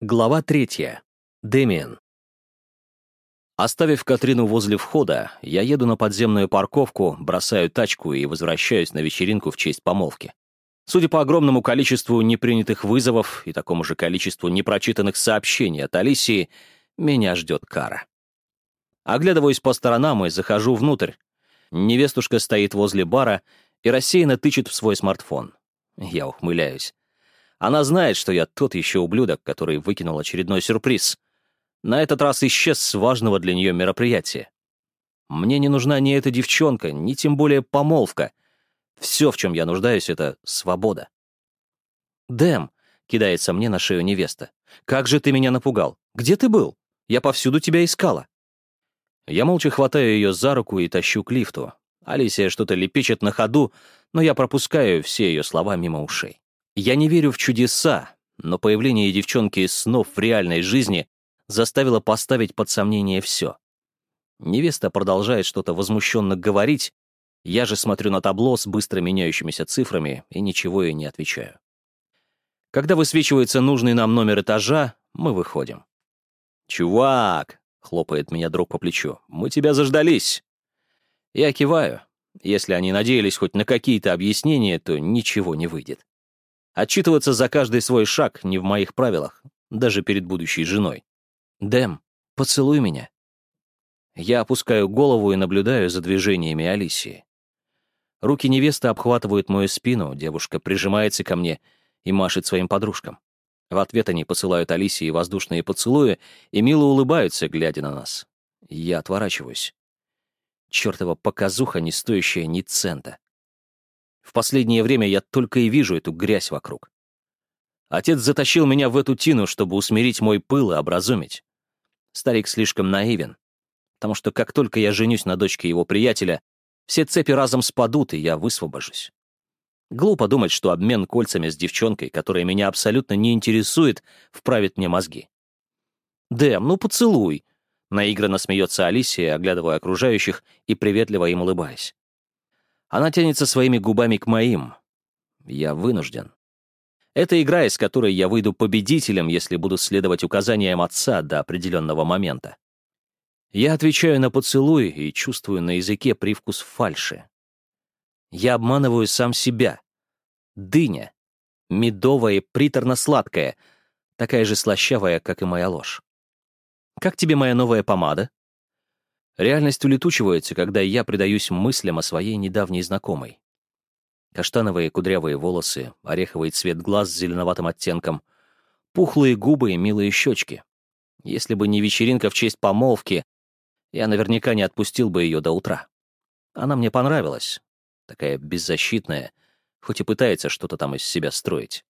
Глава третья. Дэмиен. Оставив Катрину возле входа, я еду на подземную парковку, бросаю тачку и возвращаюсь на вечеринку в честь помолвки. Судя по огромному количеству непринятых вызовов и такому же количеству непрочитанных сообщений от Алисии, меня ждет кара. Оглядываюсь по сторонам и захожу внутрь. Невестушка стоит возле бара и рассеянно тычет в свой смартфон. Я ухмыляюсь. Она знает, что я тот еще ублюдок, который выкинул очередной сюрприз. На этот раз исчез с важного для нее мероприятия. Мне не нужна ни эта девчонка, ни тем более помолвка. Все, в чем я нуждаюсь, — это свобода. «Дэм», — кидается мне на шею невеста, — «как же ты меня напугал? Где ты был? Я повсюду тебя искала». Я молча хватаю ее за руку и тащу к лифту. Алисия что-то лепечет на ходу, но я пропускаю все ее слова мимо ушей. Я не верю в чудеса, но появление девчонки из снов в реальной жизни заставило поставить под сомнение все. Невеста продолжает что-то возмущенно говорить, я же смотрю на табло с быстро меняющимися цифрами и ничего ей не отвечаю. Когда высвечивается нужный нам номер этажа, мы выходим. «Чувак!» — хлопает меня друг по плечу. «Мы тебя заждались!» Я киваю. Если они надеялись хоть на какие-то объяснения, то ничего не выйдет. Отчитываться за каждый свой шаг не в моих правилах, даже перед будущей женой. «Дэм, поцелуй меня». Я опускаю голову и наблюдаю за движениями Алисии. Руки невесты обхватывают мою спину, девушка прижимается ко мне и машет своим подружкам. В ответ они посылают Алисии воздушные поцелуи и мило улыбаются, глядя на нас. Я отворачиваюсь. Чёртова показуха, не стоящая ни цента. В последнее время я только и вижу эту грязь вокруг. Отец затащил меня в эту тину, чтобы усмирить мой пыл и образумить. Старик слишком наивен, потому что как только я женюсь на дочке его приятеля, все цепи разом спадут, и я высвобожусь. Глупо думать, что обмен кольцами с девчонкой, которая меня абсолютно не интересует, вправит мне мозги. «Дэм, ну поцелуй!» Наигранно смеется Алисия, оглядывая окружающих и приветливо им улыбаясь. Она тянется своими губами к моим. Я вынужден. Это игра, из которой я выйду победителем, если буду следовать указаниям отца до определенного момента. Я отвечаю на поцелуй и чувствую на языке привкус фальши. Я обманываю сам себя. Дыня. Медовая и приторно-сладкая. Такая же слащавая, как и моя ложь. «Как тебе моя новая помада?» Реальность улетучивается, когда я предаюсь мыслям о своей недавней знакомой. Каштановые кудрявые волосы, ореховый цвет глаз с зеленоватым оттенком, пухлые губы и милые щечки. Если бы не вечеринка в честь помолвки, я наверняка не отпустил бы ее до утра. Она мне понравилась, такая беззащитная, хоть и пытается что-то там из себя строить.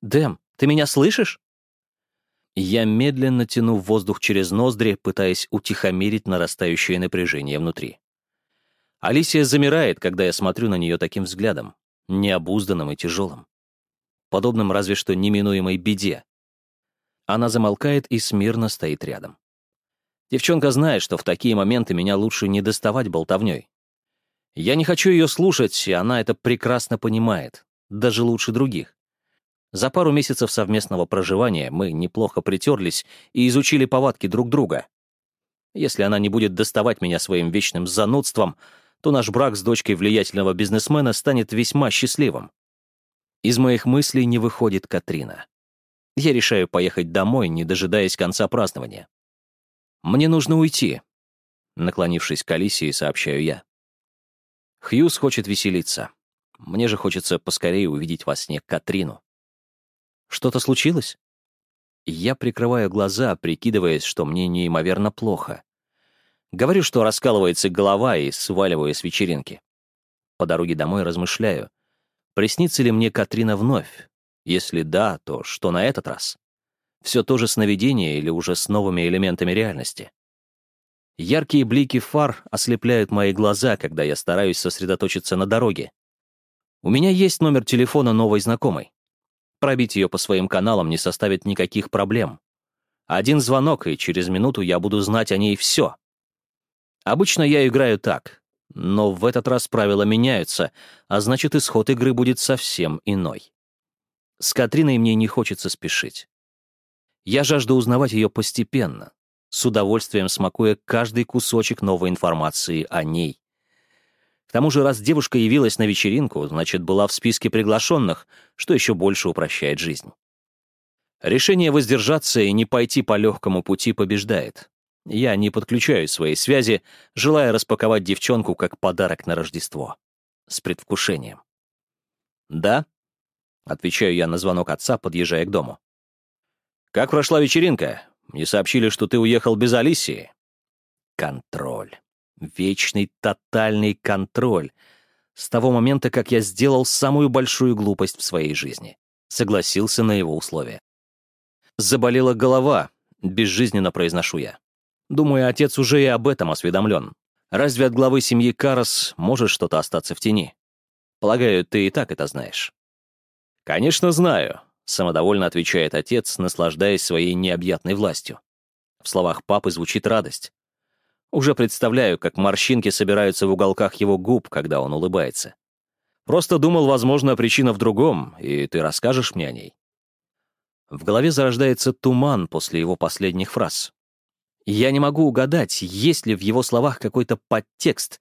«Дэм, ты меня слышишь?» Я медленно тяну воздух через ноздри, пытаясь утихомирить нарастающее напряжение внутри. Алисия замирает, когда я смотрю на нее таким взглядом, необузданным и тяжелым. Подобным разве что неминуемой беде. Она замолкает и смирно стоит рядом. Девчонка знает, что в такие моменты меня лучше не доставать болтовней. Я не хочу ее слушать, и она это прекрасно понимает, даже лучше других. За пару месяцев совместного проживания мы неплохо притерлись и изучили повадки друг друга. Если она не будет доставать меня своим вечным занудством, то наш брак с дочкой влиятельного бизнесмена станет весьма счастливым. Из моих мыслей не выходит Катрина. Я решаю поехать домой, не дожидаясь конца празднования. «Мне нужно уйти», — наклонившись к Алисии, сообщаю я. Хьюз хочет веселиться. Мне же хочется поскорее увидеть во сне Катрину. Что-то случилось? Я прикрываю глаза, прикидываясь, что мне неимоверно плохо. Говорю, что раскалывается голова и сваливаю с вечеринки. По дороге домой размышляю, приснится ли мне Катрина вновь? Если да, то что на этот раз? Все то же сновидение или уже с новыми элементами реальности? Яркие блики фар ослепляют мои глаза, когда я стараюсь сосредоточиться на дороге. У меня есть номер телефона новой знакомой. Пробить ее по своим каналам не составит никаких проблем. Один звонок, и через минуту я буду знать о ней все. Обычно я играю так, но в этот раз правила меняются, а значит, исход игры будет совсем иной. С Катриной мне не хочется спешить. Я жажду узнавать ее постепенно, с удовольствием смакуя каждый кусочек новой информации о ней. К тому же, раз девушка явилась на вечеринку, значит, была в списке приглашенных, что еще больше упрощает жизнь. Решение воздержаться и не пойти по легкому пути побеждает. Я не подключаю свои связи, желая распаковать девчонку как подарок на Рождество. С предвкушением. «Да?» — отвечаю я на звонок отца, подъезжая к дому. «Как прошла вечеринка? Мне сообщили, что ты уехал без Алисии». Контроль. Вечный тотальный контроль. С того момента, как я сделал самую большую глупость в своей жизни. Согласился на его условия. Заболела голова, безжизненно произношу я. Думаю, отец уже и об этом осведомлен. Разве от главы семьи Карас может что-то остаться в тени? Полагаю, ты и так это знаешь. Конечно, знаю, самодовольно отвечает отец, наслаждаясь своей необъятной властью. В словах папы звучит радость. Уже представляю, как морщинки собираются в уголках его губ, когда он улыбается. Просто думал, возможно, причина в другом, и ты расскажешь мне о ней. В голове зарождается туман после его последних фраз. Я не могу угадать, есть ли в его словах какой-то подтекст,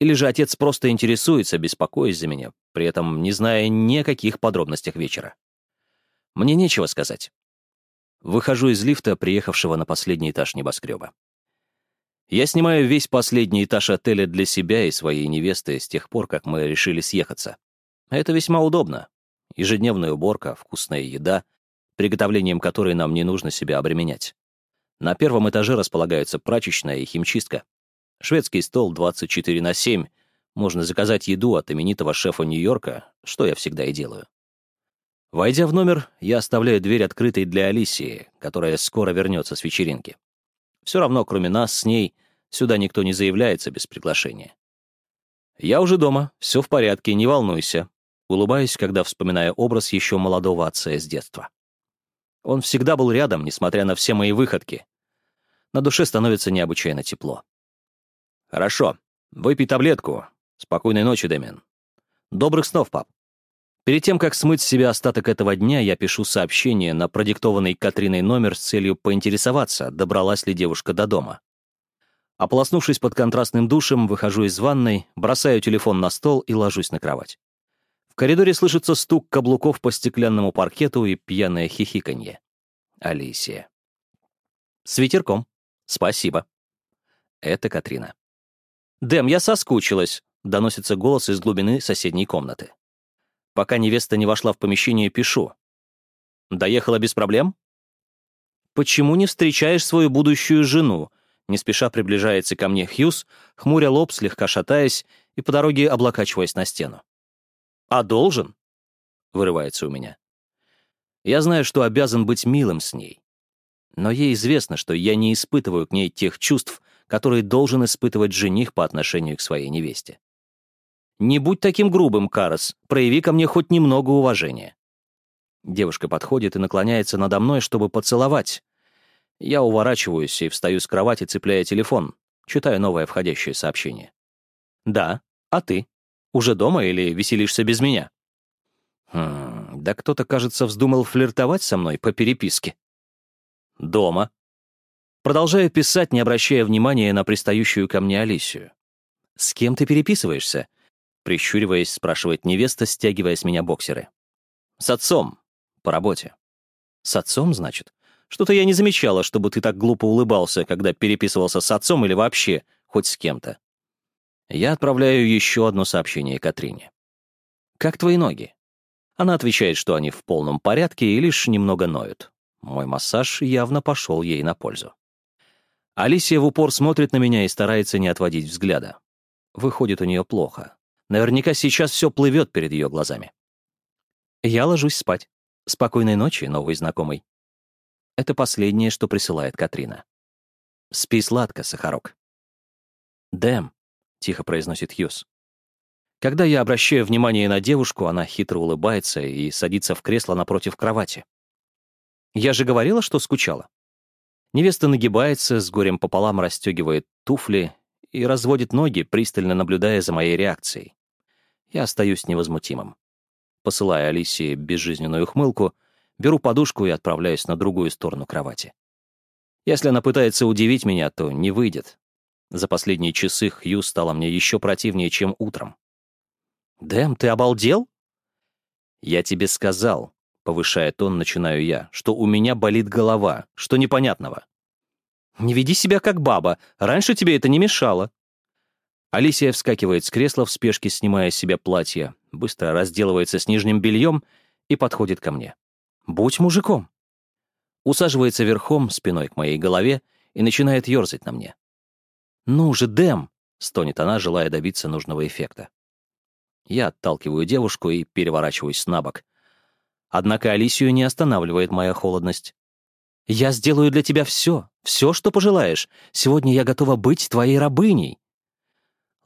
или же отец просто интересуется, беспокоясь за меня, при этом не зная ни о каких подробностях вечера. Мне нечего сказать. Выхожу из лифта, приехавшего на последний этаж небоскреба. Я снимаю весь последний этаж отеля для себя и своей невесты с тех пор, как мы решили съехаться. Это весьма удобно. Ежедневная уборка, вкусная еда, приготовлением которой нам не нужно себя обременять. На первом этаже располагаются прачечная и химчистка. Шведский стол 24 на 7. Можно заказать еду от именитого шефа Нью-Йорка, что я всегда и делаю. Войдя в номер, я оставляю дверь открытой для Алисии, которая скоро вернется с вечеринки. Все равно, кроме нас, с ней, сюда никто не заявляется без приглашения. Я уже дома, все в порядке, не волнуйся. Улыбаюсь, когда вспоминаю образ еще молодого отца из детства. Он всегда был рядом, несмотря на все мои выходки. На душе становится необычайно тепло. Хорошо, выпей таблетку. Спокойной ночи, Дэмин. Добрых снов, пап. Перед тем, как смыть с себя остаток этого дня, я пишу сообщение на продиктованный Катриной номер с целью поинтересоваться, добралась ли девушка до дома. Ополоснувшись под контрастным душем, выхожу из ванной, бросаю телефон на стол и ложусь на кровать. В коридоре слышится стук каблуков по стеклянному паркету и пьяное хихиканье. Алисия. С ветерком. Спасибо. Это Катрина. «Дэм, я соскучилась», — доносится голос из глубины соседней комнаты. Пока невеста не вошла в помещение, пишу. «Доехала без проблем?» «Почему не встречаешь свою будущую жену?» Не спеша приближается ко мне Хьюз, хмуря лоб, слегка шатаясь и по дороге облокачиваясь на стену. «А должен?» — вырывается у меня. Я знаю, что обязан быть милым с ней. Но ей известно, что я не испытываю к ней тех чувств, которые должен испытывать жених по отношению к своей невесте. «Не будь таким грубым, Карас, прояви ко мне хоть немного уважения». Девушка подходит и наклоняется надо мной, чтобы поцеловать. Я уворачиваюсь и встаю с кровати, цепляя телефон. Читаю новое входящее сообщение. «Да, а ты? Уже дома или веселишься без меня?» Хм, да кто-то, кажется, вздумал флиртовать со мной по переписке. «Дома». Продолжаю писать, не обращая внимания на пристающую ко мне Алисию. «С кем ты переписываешься?» Прищуриваясь, спрашивает невеста, стягивая с меня боксеры. «С отцом. По работе». «С отцом, значит? Что-то я не замечала, чтобы ты так глупо улыбался, когда переписывался с отцом или вообще хоть с кем-то». Я отправляю еще одно сообщение Катрине. «Как твои ноги?» Она отвечает, что они в полном порядке и лишь немного ноют. Мой массаж явно пошел ей на пользу. Алисия в упор смотрит на меня и старается не отводить взгляда. Выходит у нее плохо. Наверняка сейчас все плывет перед ее глазами. Я ложусь спать. Спокойной ночи, новый знакомый. Это последнее, что присылает Катрина. Спи сладко, Сахарок. «Дэм», — тихо произносит Хьюз. Когда я обращаю внимание на девушку, она хитро улыбается и садится в кресло напротив кровати. Я же говорила, что скучала. Невеста нагибается, с горем пополам расстегивает туфли и разводит ноги, пристально наблюдая за моей реакцией. Я остаюсь невозмутимым. Посылая Алисе безжизненную ухмылку, Беру подушку и отправляюсь на другую сторону кровати. Если она пытается удивить меня, то не выйдет. За последние часы Хью стало мне еще противнее, чем утром. «Дэм, ты обалдел?» «Я тебе сказал», — повышая тон, начинаю я, «что у меня болит голова, что непонятного». «Не веди себя как баба. Раньше тебе это не мешало». Алисия вскакивает с кресла в спешке, снимая с себя платье, быстро разделывается с нижним бельем и подходит ко мне. «Будь мужиком!» Усаживается верхом, спиной к моей голове, и начинает ерзать на мне. «Ну же, Дэм!» — стонет она, желая добиться нужного эффекта. Я отталкиваю девушку и переворачиваюсь на бок. Однако Алисию не останавливает моя холодность. «Я сделаю для тебя все, все, что пожелаешь. Сегодня я готова быть твоей рабыней».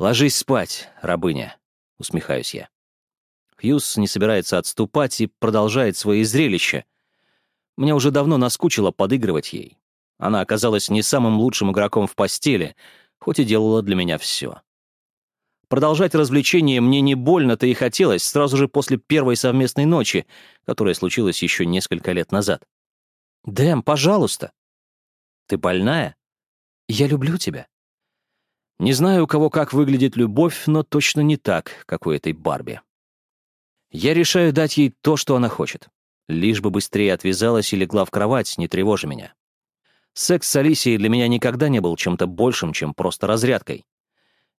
«Ложись спать, рабыня», — усмехаюсь я. Хьюз не собирается отступать и продолжает свои зрелища. Мне уже давно наскучило подыгрывать ей. Она оказалась не самым лучшим игроком в постели, хоть и делала для меня все. Продолжать развлечение мне не больно-то и хотелось сразу же после первой совместной ночи, которая случилась еще несколько лет назад. «Дэм, пожалуйста!» «Ты больная?» «Я люблю тебя». Не знаю, у кого как выглядит любовь, но точно не так, как у этой Барби. Я решаю дать ей то, что она хочет. Лишь бы быстрее отвязалась и легла в кровать, не тревожи меня. Секс с Алисией для меня никогда не был чем-то большим, чем просто разрядкой.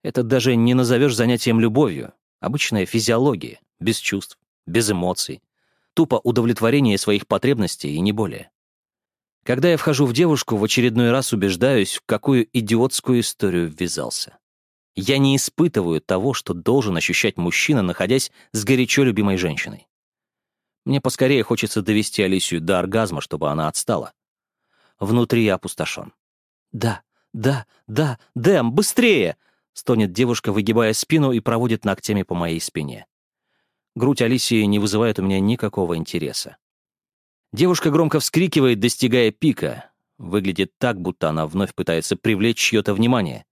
Это даже не назовешь занятием любовью. Обычная физиология, без чувств, без эмоций. Тупо удовлетворение своих потребностей и не более. Когда я вхожу в девушку, в очередной раз убеждаюсь, в какую идиотскую историю ввязался. Я не испытываю того, что должен ощущать мужчина, находясь с горячо любимой женщиной. Мне поскорее хочется довести Алисию до оргазма, чтобы она отстала. Внутри я опустошен. «Да, да, да, Дэм, быстрее!» — стонет девушка, выгибая спину и проводит ногтями по моей спине. Грудь Алисии не вызывает у меня никакого интереса. Девушка громко вскрикивает, достигая пика. Выглядит так, будто она вновь пытается привлечь чье-то внимание.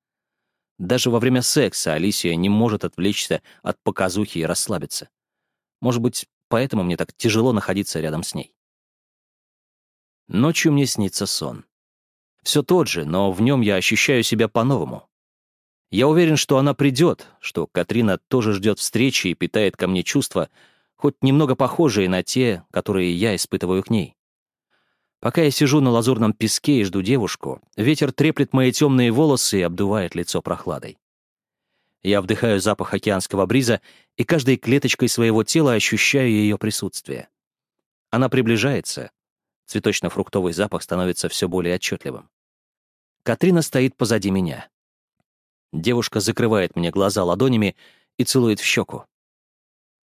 Даже во время секса Алисия не может отвлечься от показухи и расслабиться. Может быть, поэтому мне так тяжело находиться рядом с ней. Ночью мне снится сон. Все тот же, но в нем я ощущаю себя по-новому. Я уверен, что она придет, что Катрина тоже ждет встречи и питает ко мне чувства, хоть немного похожие на те, которые я испытываю к ней. Пока я сижу на лазурном песке и жду девушку, ветер треплет мои темные волосы и обдувает лицо прохладой. Я вдыхаю запах океанского бриза и каждой клеточкой своего тела ощущаю ее присутствие. Она приближается, Цветочно-фруктовый запах становится все более отчетливым. Катрина стоит позади меня. Девушка закрывает мне глаза ладонями и целует в щеку.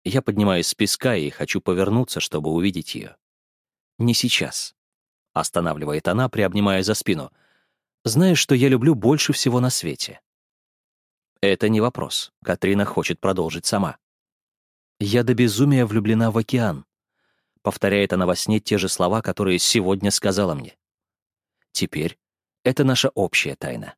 Я поднимаюсь с песка и хочу повернуться, чтобы увидеть ее. «Не сейчас», — останавливает она, приобнимая за спину. «Знаешь, что я люблю больше всего на свете?» Это не вопрос. Катрина хочет продолжить сама. Я до безумия влюблена в океан. Повторяет она во сне те же слова, которые сегодня сказала мне. Теперь это наша общая тайна.